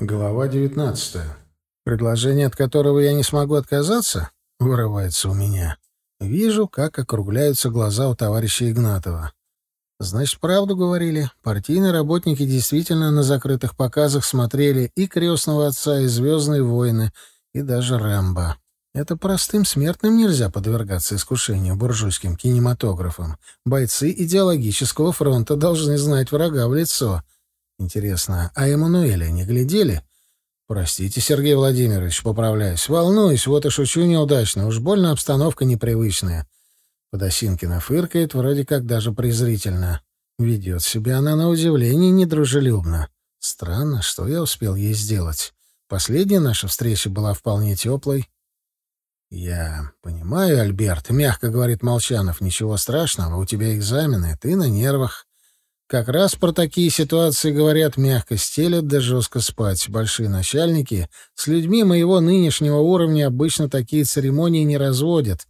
Глава 19. Предложение, от которого я не смогу отказаться, вырывается у меня. Вижу, как округляются глаза у товарища Игнатова. Значит, правду говорили. Партийные работники действительно на закрытых показах смотрели и «Крестного отца», и «Звездные войны», и даже «Рэмбо». Это простым смертным нельзя подвергаться искушению буржуйским кинематографом. Бойцы идеологического фронта должны знать врага в лицо — Интересно, а Эммануэля не глядели? Простите, Сергей Владимирович, поправляюсь. Волнуюсь, вот и шучу неудачно. Уж больно обстановка непривычная. Подосинкина фыркает, вроде как даже презрительно. Ведет себя она на удивление недружелюбно. Странно, что я успел ей сделать. Последняя наша встреча была вполне теплой. «Я понимаю, Альберт», — мягко говорит Молчанов, — «ничего страшного, у тебя экзамены, ты на нервах. Как раз про такие ситуации говорят мягко стелят да жестко спать. Большие начальники с людьми моего нынешнего уровня обычно такие церемонии не разводят.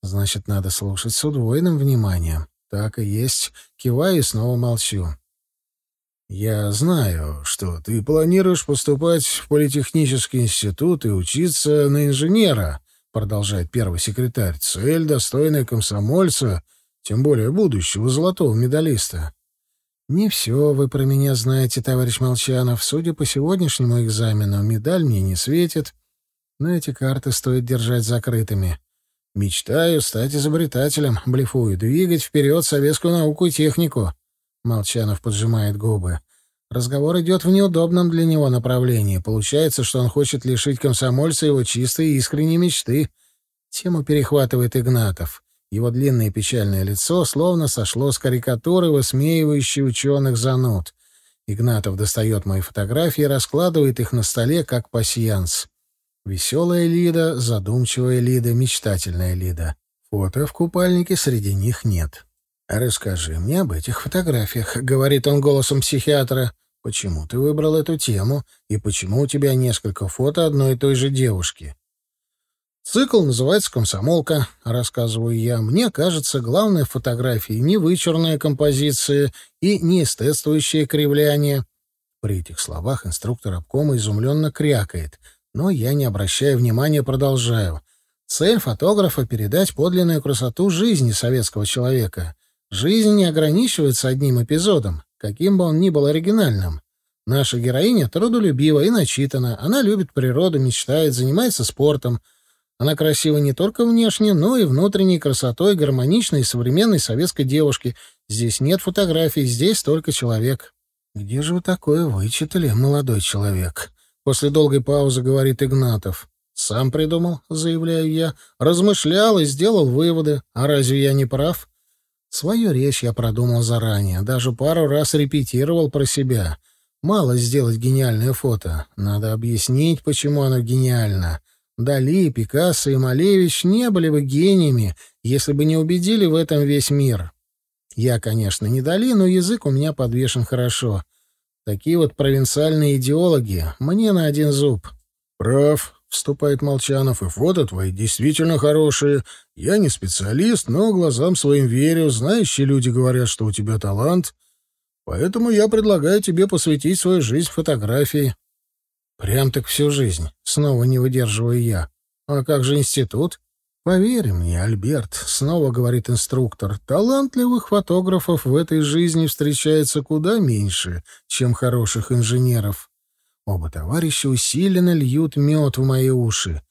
Значит, надо слушать с удвоенным вниманием. Так и есть. Киваю и снова молчу. «Я знаю, что ты планируешь поступать в политехнический институт и учиться на инженера», — продолжает первый секретарь. «Цель, достойная комсомольца, тем более будущего золотого медалиста. «Не все вы про меня знаете, товарищ Молчанов. Судя по сегодняшнему экзамену, медаль мне не светит, но эти карты стоит держать закрытыми. Мечтаю стать изобретателем, блефую, двигать вперед советскую науку и технику». Молчанов поджимает губы. Разговор идет в неудобном для него направлении. Получается, что он хочет лишить комсомольца его чистой и искренней мечты. Тему перехватывает Игнатов. Его длинное печальное лицо словно сошло с карикатуры, высмеивающей ученых зануд. Игнатов достает мои фотографии и раскладывает их на столе, как пасьянс. Веселая Лида, задумчивая Лида, мечтательная Лида. Фото в купальнике среди них нет. «Расскажи мне об этих фотографиях», — говорит он голосом психиатра. «Почему ты выбрал эту тему, и почему у тебя несколько фото одной и той же девушки?» Цикл называется «Комсомолка», рассказываю я. Мне кажется, главное в фотографии не вычурная композиция и не эстетствующее кривляние. При этих словах инструктор обкома изумленно крякает, но я, не обращая внимания, продолжаю. Цель фотографа — передать подлинную красоту жизни советского человека. Жизнь не ограничивается одним эпизодом, каким бы он ни был оригинальным. Наша героиня трудолюбива и начитана, она любит природу, мечтает, занимается спортом — она красива не только внешне, но и внутренней красотой гармоничной современной советской девушки. Здесь нет фотографий, здесь только человек. «Где же вы такое вычитали, молодой человек?» После долгой паузы говорит Игнатов. «Сам придумал», — заявляю я. «Размышлял и сделал выводы. А разве я не прав?» Свою речь я продумал заранее, даже пару раз репетировал про себя. Мало сделать гениальное фото. Надо объяснить, почему оно гениально. Дали, Пикассо и Малевич не были бы гениями, если бы не убедили в этом весь мир. Я, конечно, не Дали, но язык у меня подвешен хорошо. Такие вот провинциальные идеологи мне на один зуб. «Прав», — вступает Молчанов, — «и фото твои действительно хорошие. Я не специалист, но глазам своим верю. Знающие люди говорят, что у тебя талант. Поэтому я предлагаю тебе посвятить свою жизнь фотографии. Прям так всю жизнь. Снова не выдерживаю я. А как же институт? Поверь мне, Альберт, снова говорит инструктор, талантливых фотографов в этой жизни встречается куда меньше, чем хороших инженеров. Оба товарища усиленно льют мед в мои уши.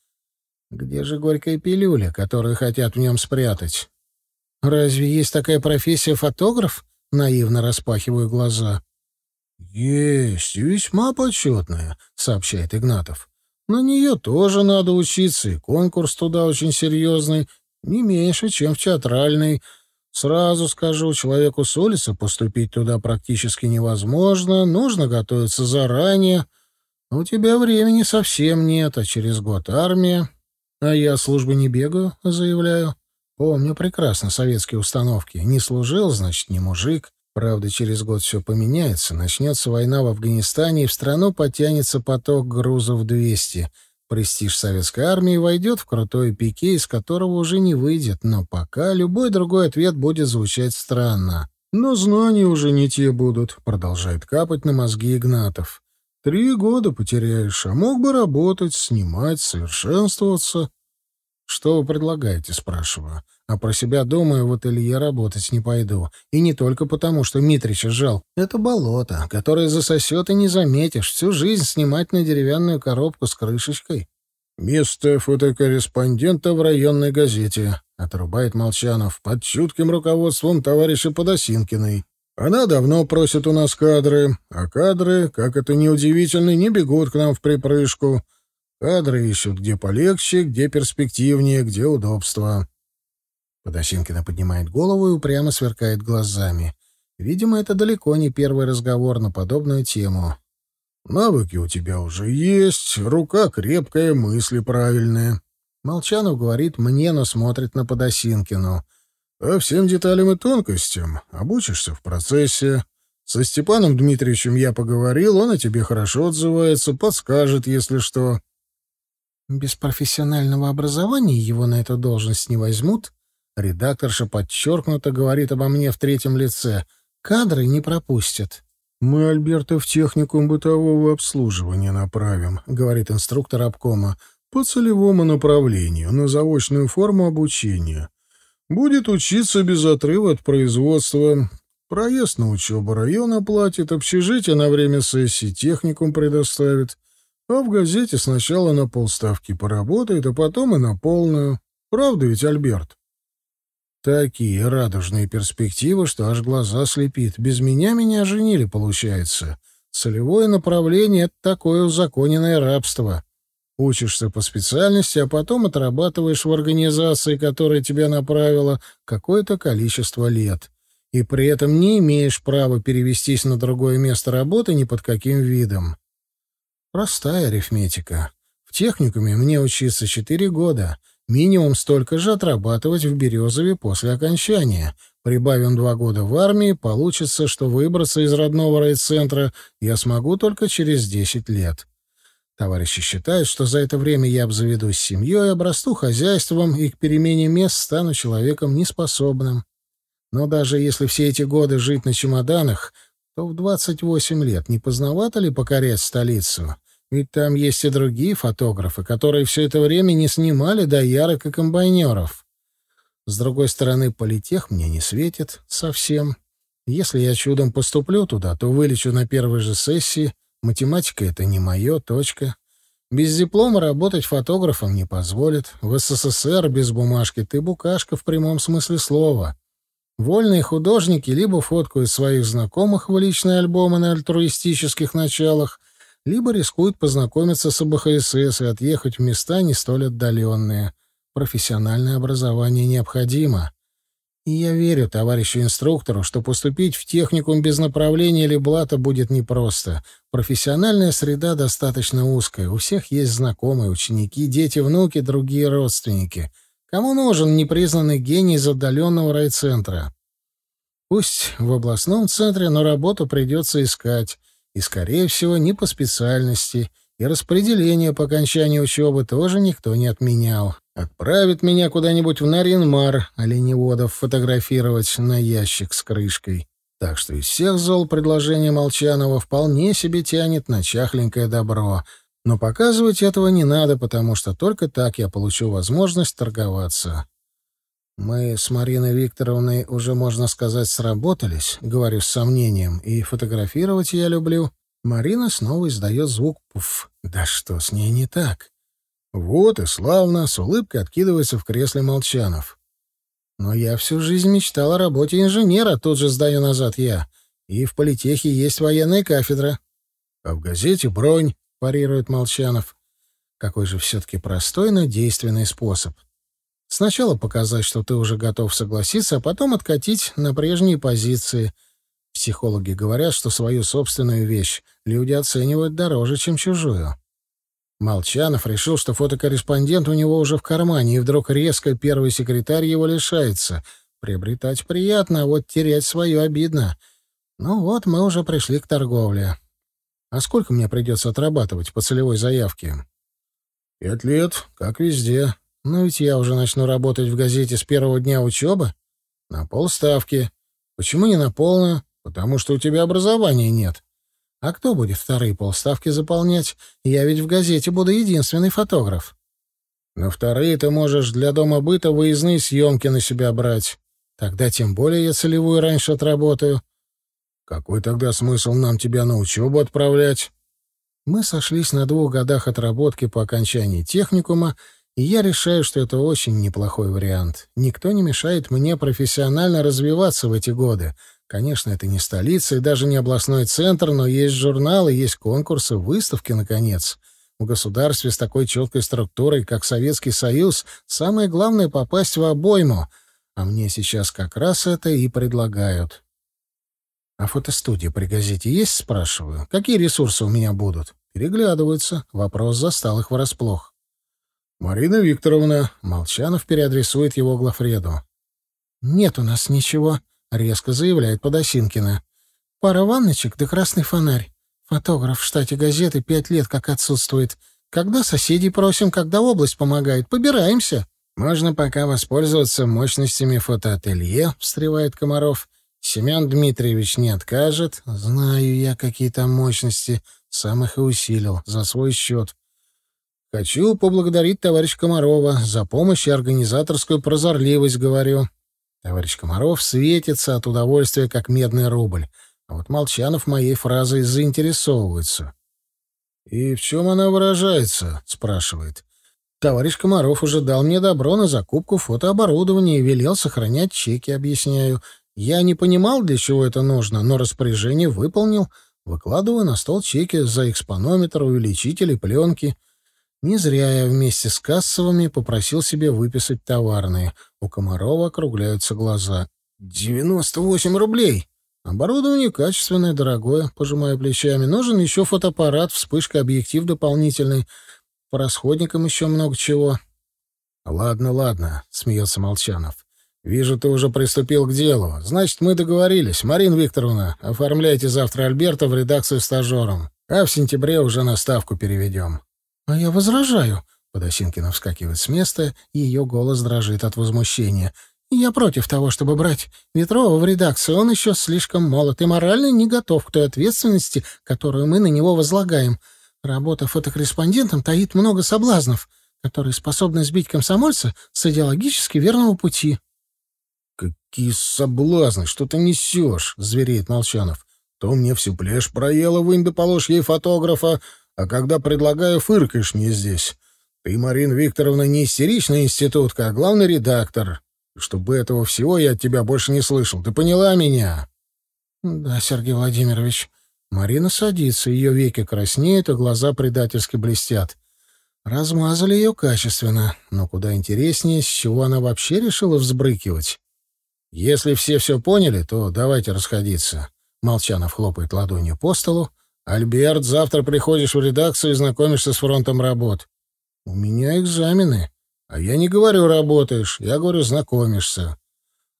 Где же горькая пилюля, которую хотят в нем спрятать? Разве есть такая профессия фотограф? Наивно распахиваю глаза. «Есть, весьма почетная», — сообщает Игнатов. «На нее тоже надо учиться, и конкурс туда очень серьезный, не меньше, чем в театральный. Сразу скажу, человеку с улицы поступить туда практически невозможно, нужно готовиться заранее. У тебя времени совсем нет, а через год армия. А я службы не бегаю, заявляю. Помню прекрасно советские установки. Не служил, значит, не мужик. Правда, через год все поменяется, начнется война в Афганистане, и в страну потянется поток грузов 200. Престиж советской армии войдет в крутой пике, из которого уже не выйдет, но пока любой другой ответ будет звучать странно. «Но знания уже не те будут», — продолжает капать на мозги Игнатов. Три года потеряешь, а мог бы работать, снимать, совершенствоваться. Что вы предлагаете, спрашиваю. А про себя думаю, в ателье работать не пойду. И не только потому, что Митрича жал. Это болото, которое засосет и не заметишь. Всю жизнь снимать на деревянную коробку с крышечкой. «Место фотокорреспондента в районной газете», — отрубает Молчанов, под чутким руководством товарища Подосинкиной. Она давно просит у нас кадры, а кадры, как это неудивительно, не бегут к нам в припрыжку. Кадры ищут где полегче, где перспективнее, где удобство. Подосинкина поднимает голову и упрямо сверкает глазами. Видимо, это далеко не первый разговор на подобную тему. «Навыки у тебя уже есть, рука крепкая, мысли правильные». Молчанов говорит мне, но смотрит на Подосинкину — а всем деталям и тонкостям обучишься в процессе. Со Степаном Дмитриевичем я поговорил, он о тебе хорошо отзывается, подскажет, если что. Без профессионального образования его на эту должность не возьмут. Редакторша подчеркнуто говорит обо мне в третьем лице. Кадры не пропустят. «Мы Альберта в техникум бытового обслуживания направим», — говорит инструктор обкома, «по целевому направлению, на заочную форму обучения. Будет учиться без отрыва от производства. Проезд на учебу район оплатит, общежитие на время сессии техникум предоставит. А в газете сначала на полставки поработает, а потом и на полную. Правда ведь, Альберт? Такие радужные перспективы, что аж глаза слепит. Без меня меня женили, получается. Целевое направление — это такое узаконенное рабство. Учишься по специальности, а потом отрабатываешь в организации, которая тебя направила, какое-то количество лет. И при этом не имеешь права перевестись на другое место работы ни под каким видом. Простая арифметика. В техникуме мне учиться четыре года. Минимум столько же отрабатывать в Березове после окончания. Прибавим два года в армии, получится, что выбраться из родного райцентра я смогу только через десять лет. Товарищи считают, что за это время я обзаведусь семьей, обрасту хозяйством и к перемене мест стану человеком неспособным. Но даже если все эти годы жить на чемоданах, то в 28 лет не поздновато ли покорять столицу? Ведь там есть и другие фотографы, которые все это время не снимали доярок и комбайнеров. С другой стороны, политех мне не светит совсем. Если я чудом поступлю туда, то вылечу на первой же сессии — Математика — это не мое, точка. Без диплома работать фотографом не позволит. В СССР без бумажки ты букашка в прямом смысле слова. Вольные художники либо фоткают своих знакомых в личные альбомы на альтруистических началах, либо рискуют познакомиться с АБХСС и отъехать в места не столь отдаленные. Профессиональное образование необходимо. И я верю товарищу инструктору, что поступить в техникум без направления или блата будет непросто. Профессиональная среда достаточно узкая. У всех есть знакомые, ученики, дети, внуки, другие родственники. Кому нужен непризнанный гений из отдаленного райцентра? Пусть в областном центре, но работу придется искать. И, скорее всего, не по специальности. И распределение по окончании учебы тоже никто не отменял. Отправит меня куда-нибудь в Наринмар оленеводов фотографировать на ящик с крышкой. Так что из всех зол предложение Молчанова вполне себе тянет на чахленькое добро. Но показывать этого не надо, потому что только так я получу возможность торговаться. Мы с Мариной Викторовной уже, можно сказать, сработались, говорю с сомнением, и фотографировать я люблю. Марина снова издает звук «пуф». Да что с ней не так? Вот и славно, с улыбкой откидывается в кресле Молчанов. Но я всю жизнь мечтал о работе инженера, тут же сдаю назад я. И в политехе есть военная кафедра. А в газете бронь, парирует Молчанов. Какой же все-таки простой, но действенный способ. Сначала показать, что ты уже готов согласиться, а потом откатить на прежние позиции. Психологи говорят, что свою собственную вещь люди оценивают дороже, чем чужую. Молчанов решил, что фотокорреспондент у него уже в кармане, и вдруг резко первый секретарь его лишается. Приобретать приятно, а вот терять свое обидно. Ну вот, мы уже пришли к торговле. А сколько мне придется отрабатывать по целевой заявке? Пять лет, как везде. Но ведь я уже начну работать в газете с первого дня учебы. На полставки. Почему не на полную? Потому что у тебя образования нет. А кто будет вторые полставки заполнять? Я ведь в газете буду единственный фотограф. На вторые ты можешь для дома быта выездные съемки на себя брать. Тогда тем более я целевую раньше отработаю. Какой тогда смысл нам тебя на учебу отправлять? Мы сошлись на двух годах отработки по окончании техникума, и я решаю, что это очень неплохой вариант. Никто не мешает мне профессионально развиваться в эти годы. Конечно, это не столица и даже не областной центр, но есть журналы, есть конкурсы, выставки, наконец. В государстве с такой четкой структурой, как Советский Союз, самое главное — попасть в обойму. А мне сейчас как раз это и предлагают. «А фотостудия при газете есть?» — спрашиваю. «Какие ресурсы у меня будут?» Переглядываются. Вопрос застал их врасплох. «Марина Викторовна», — Молчанов переадресует его Глафреду. «Нет у нас ничего», — резко заявляет Подосинкина. «Пара ванночек да красный фонарь. Фотограф в штате газеты пять лет как отсутствует. Когда соседей просим, когда область помогает, побираемся. Можно пока воспользоваться мощностями фотоателье, встревает Комаров. Семен Дмитриевич не откажет. Знаю я, какие там мощности. Сам их и усилил. За свой счет. Хочу поблагодарить товарища Комарова за помощь и организаторскую прозорливость, говорю. Товарищ Комаров светится от удовольствия, как медный рубль. А вот Молчанов моей фразой заинтересовывается. «И в чем она выражается?» — спрашивает. «Товарищ Комаров уже дал мне добро на закупку фотооборудования и велел сохранять чеки, объясняю. Я не понимал, для чего это нужно, но распоряжение выполнил. Выкладываю на стол чеки за экспонометр, увеличители, пленки. Не зря я вместе с кассовыми попросил себе выписать товарные. У Комарова округляются глаза. «Девяносто восемь рублей!» Оборудование качественное, дорогое, пожимаю плечами. Нужен еще фотоаппарат, вспышка, объектив дополнительный. По расходникам еще много чего. Ладно, ладно, смеется Молчанов. Вижу, ты уже приступил к делу. Значит, мы договорились. Марина Викторовна, оформляйте завтра Альберта в редакцию стажером. А в сентябре уже на ставку переведем. А я возражаю. Подосинкина вскакивает с места, и ее голос дрожит от возмущения. Я против того, чтобы брать Ветрова в редакцию. Он еще слишком молод и морально не готов к той ответственности, которую мы на него возлагаем. Работа фотокорреспондентом таит много соблазнов, которые способны сбить комсомольца с идеологически верного пути. «Какие соблазны! Что ты несешь?» — звереет Молчанов. «То мне всю плешь проела, вынь да фотографа, а когда предлагаю, фыркаешь мне здесь. Ты, Марина Викторовна, не истеричная институтка, а главный редактор чтобы этого всего я от тебя больше не слышал. Ты поняла меня? Да, Сергей Владимирович. Марина садится, ее веки краснеют, а глаза предательски блестят. Размазали ее качественно, но куда интереснее, с чего она вообще решила взбрыкивать. Если все все поняли, то давайте расходиться. Молчанов хлопает ладонью по столу. «Альберт, завтра приходишь в редакцию и знакомишься с фронтом работ». «У меня экзамены», а я не говорю «работаешь», я говорю «знакомишься».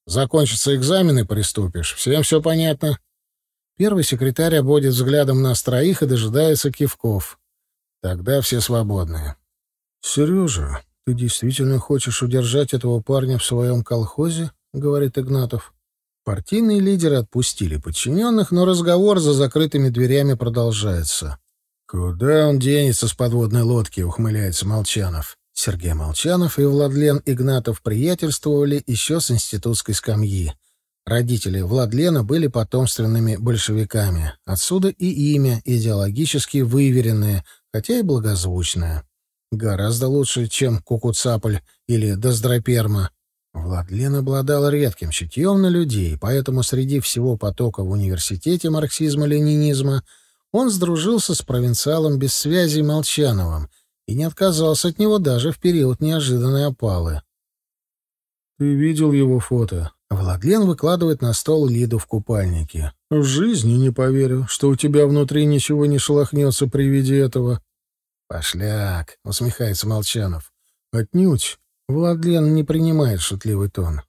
Закончатся экзамены, приступишь. Всем все понятно? Первый секретарь обводит взглядом нас троих и дожидается кивков. Тогда все свободны. — Сережа, ты действительно хочешь удержать этого парня в своем колхозе? — говорит Игнатов. Партийные лидеры отпустили подчиненных, но разговор за закрытыми дверями продолжается. «Куда он денется с подводной лодки?» — ухмыляется Молчанов. Сергей Молчанов и Владлен Игнатов приятельствовали еще с институтской скамьи. Родители Владлена были потомственными большевиками. Отсюда и имя идеологически выверенное, хотя и благозвучное. Гораздо лучше, чем Кукуцаполь или Доздроперма. Владлен обладал редким чутьем на людей, поэтому среди всего потока в университете марксизма-ленинизма он сдружился с провинциалом без связи Молчановым — и не отказался от него даже в период неожиданной опалы. «Ты видел его фото?» Владлен выкладывает на стол Лиду в купальнике. «В жизни не поверю, что у тебя внутри ничего не шелохнется при виде этого». «Пошляк!» — усмехается Молчанов. «Отнюдь!» Владлен не принимает шутливый тон.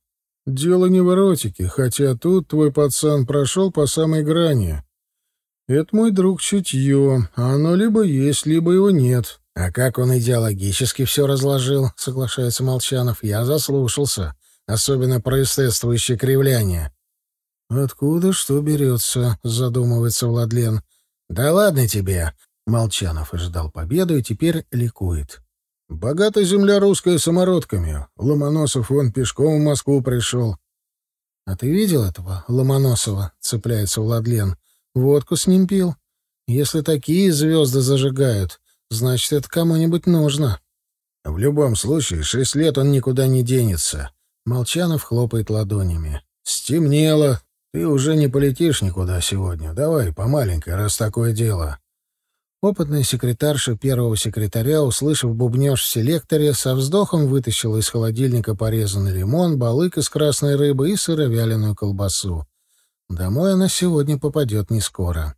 «Дело не в эротике, хотя тут твой пацан прошел по самой грани. Это мой друг чутье, а оно либо есть, либо его нет. А как он идеологически все разложил, соглашается Молчанов, я заслушался, особенно про эстетствующее кривляние. Откуда что берется, задумывается Владлен. «Да ладно тебе!» Молчанов ожидал победу и теперь ликует. «Богатая земля русская самородками. Ломоносов вон пешком в Москву пришел». «А ты видел этого Ломоносова?» — цепляется Владлен. «Водку с ним пил. Если такие звезды зажигают, значит, это кому-нибудь нужно». «В любом случае, шесть лет он никуда не денется». Молчанов хлопает ладонями. «Стемнело. Ты уже не полетишь никуда сегодня. Давай, по маленькой, раз такое дело». Опытная секретарша первого секретаря, услышав бубнёж в селекторе, со вздохом вытащила из холодильника порезанный лимон, балык из красной рыбы и сыровяленую колбасу. Домой она сегодня попадет не скоро.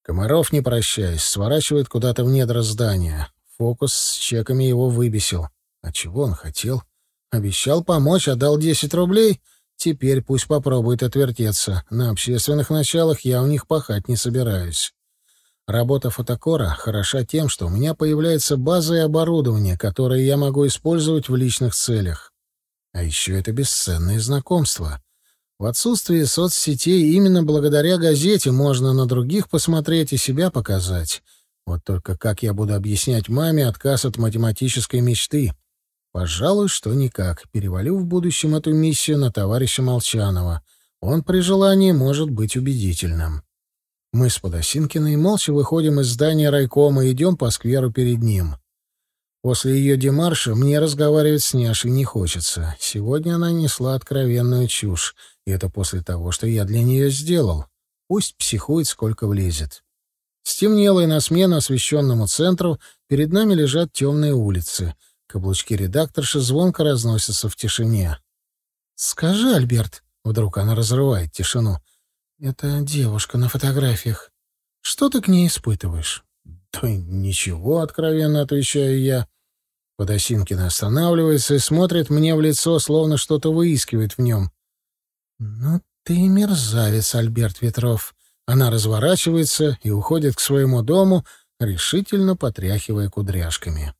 Комаров, не прощаясь, сворачивает куда-то в недра здания. Фокус с чеками его выбесил. А чего он хотел? Обещал помочь, а дал 10 рублей? Теперь пусть попробует отвертеться. На общественных началах я у них пахать не собираюсь. Работа фотокора хороша тем, что у меня появляется база и оборудование, которое я могу использовать в личных целях. А еще это бесценные знакомства. В отсутствии соцсетей именно благодаря газете можно на других посмотреть и себя показать. Вот только как я буду объяснять маме отказ от математической мечты? Пожалуй, что никак. Перевалю в будущем эту миссию на товарища Молчанова. Он при желании может быть убедительным. Мы с Подосинкиной молча выходим из здания райкома и идем по скверу перед ним. После ее демарша мне разговаривать с Няшей не хочется. Сегодня она несла откровенную чушь, и это после того, что я для нее сделал. Пусть психует, сколько влезет. Стемнело, и на смену освещенному центру перед нами лежат темные улицы. Каблучки редакторши звонко разносятся в тишине. «Скажи, Альберт», — вдруг она разрывает тишину, это девушка на фотографиях. Что ты к ней испытываешь? Да ничего, откровенно отвечаю я. Подосинкина останавливается и смотрит мне в лицо, словно что-то выискивает в нем. Ну ты мерзавец, Альберт Ветров. Она разворачивается и уходит к своему дому, решительно потряхивая кудряшками.